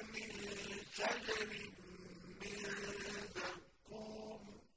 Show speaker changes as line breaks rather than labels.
مِن